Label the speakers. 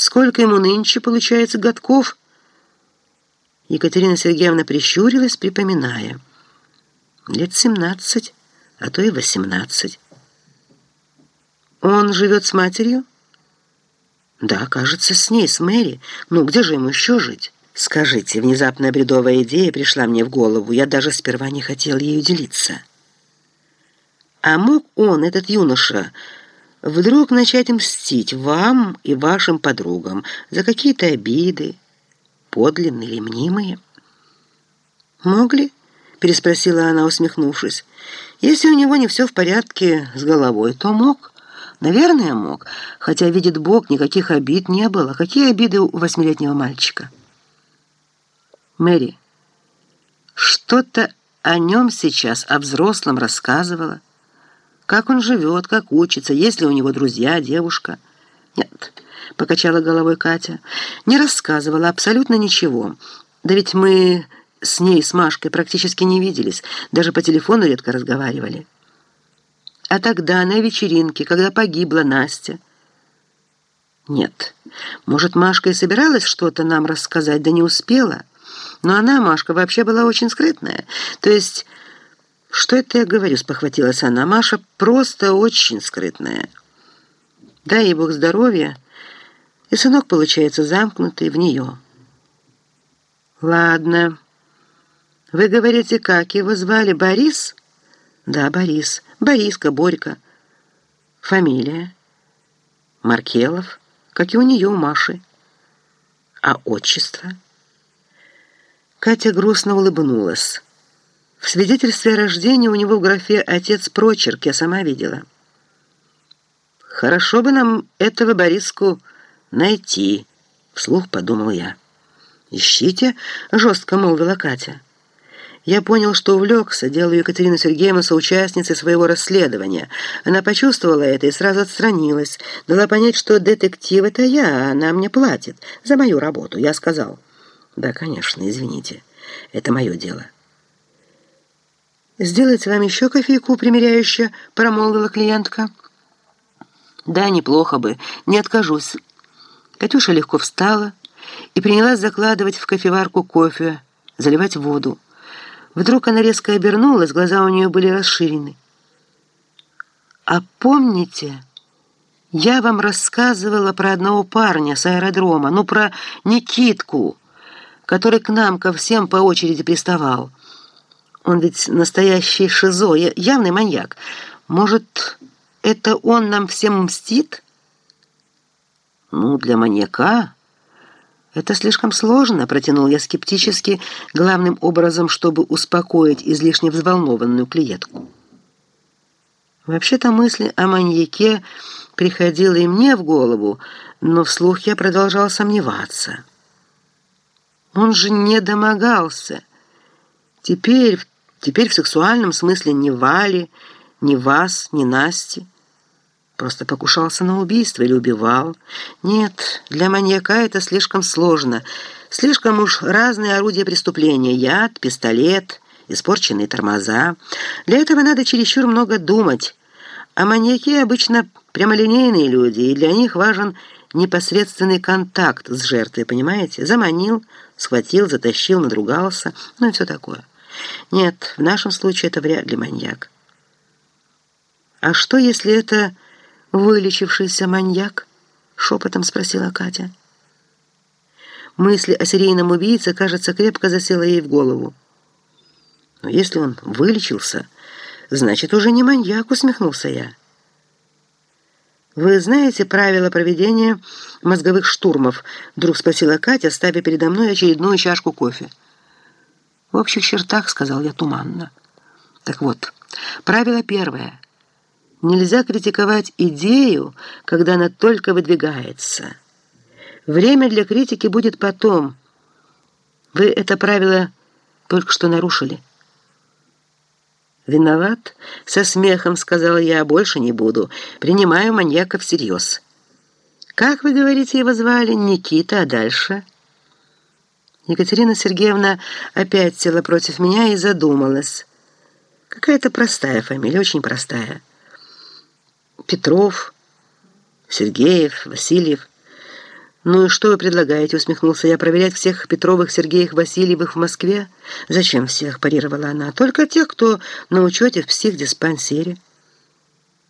Speaker 1: Сколько ему нынче получается годков?» Екатерина Сергеевна прищурилась, припоминая. «Лет семнадцать, а то и восемнадцать». «Он живет с матерью?» «Да, кажется, с ней, с Мэри. Ну, где же ему еще жить?» «Скажите, внезапная бредовая идея пришла мне в голову. Я даже сперва не хотел ею делиться». «А мог он, этот юноша, вдруг начать мстить вам и вашим подругам за какие-то обиды, подлинные или мнимые?» «Могли?» — переспросила она, усмехнувшись. «Если у него не все в порядке с головой, то мог». Наверное, мог, хотя, видит Бог, никаких обид не было. Какие обиды у восьмилетнего мальчика? Мэри, что-то о нем сейчас, о взрослом рассказывала. Как он живет, как учится, есть ли у него друзья, девушка. Нет, покачала головой Катя, не рассказывала абсолютно ничего. Да ведь мы с ней, с Машкой, практически не виделись, даже по телефону редко разговаривали. А тогда, на вечеринке, когда погибла Настя... Нет, может, Машка и собиралась что-то нам рассказать, да не успела. Но она, Машка, вообще была очень скрытная. То есть, что это я говорю, спохватилась она. Маша просто очень скрытная. Дай ей Бог здоровья, и сынок получается замкнутый в нее. Ладно. Вы говорите, как его звали? Борис? Да, Борис. Бориска, Борька. Фамилия? Маркелов, как и у нее, у Маши. А отчество? Катя грустно улыбнулась. В свидетельстве о рождении у него в графе «Отец прочерк» я сама видела. «Хорошо бы нам этого Бориску найти», — вслух подумал я. «Ищите», — жестко молвила Катя. Я понял, что увлекся, делаю Екатерину Сергеевну соучастницей своего расследования. Она почувствовала это и сразу отстранилась. Дала понять, что детектив — это я, а она мне платит за мою работу. Я сказал, да, конечно, извините, это мое дело. «Сделать вам еще кофейку, примеряющая?» — промолвила клиентка. «Да, неплохо бы, не откажусь». Катюша легко встала и принялась закладывать в кофеварку кофе, заливать воду. Вдруг она резко обернулась, глаза у нее были расширены. «А помните, я вам рассказывала про одного парня с аэродрома, ну, про Никитку, который к нам ко всем по очереди приставал. Он ведь настоящий шизо, явный маньяк. Может, это он нам всем мстит?» «Ну, для маньяка...» «Это слишком сложно», — протянул я скептически, главным образом, чтобы успокоить излишне взволнованную клиентку. Вообще-то мысль о маньяке приходила и мне в голову, но вслух я продолжал сомневаться. Он же не домогался. Теперь, теперь в сексуальном смысле ни Вали, ни вас, ни Насти. Просто покушался на убийство или убивал. Нет, для маньяка это слишком сложно. Слишком уж разные орудия преступления. Яд, пистолет, испорченные тормоза. Для этого надо чересчур много думать. А маньяки обычно прямолинейные люди, и для них важен непосредственный контакт с жертвой, понимаете? Заманил, схватил, затащил, надругался, ну и все такое. Нет, в нашем случае это вряд ли маньяк. А что, если это вылечившийся маньяк?» — шепотом спросила Катя. Мысль о серийном убийце, кажется, крепко засела ей в голову. «Но если он вылечился, значит, уже не маньяк», — усмехнулся я. «Вы знаете правила проведения мозговых штурмов?» — вдруг спросила Катя, ставя передо мной очередную чашку кофе. «В общих чертах», — сказал я туманно. «Так вот, правило первое — Нельзя критиковать идею, когда она только выдвигается. Время для критики будет потом. Вы это правило только что нарушили. «Виноват?» — со смехом сказала я, «больше не буду. Принимаю маньяка всерьез». «Как вы говорите, его звали? Никита, а дальше?» Екатерина Сергеевна опять села против меня и задумалась. Какая-то простая фамилия, очень простая. Петров, Сергеев, Васильев. «Ну и что вы предлагаете?» — усмехнулся я. «Проверять всех Петровых, Сергеев, Васильевых в Москве?» «Зачем всех?» — парировала она. «Только тех, кто на учете в психдиспансере».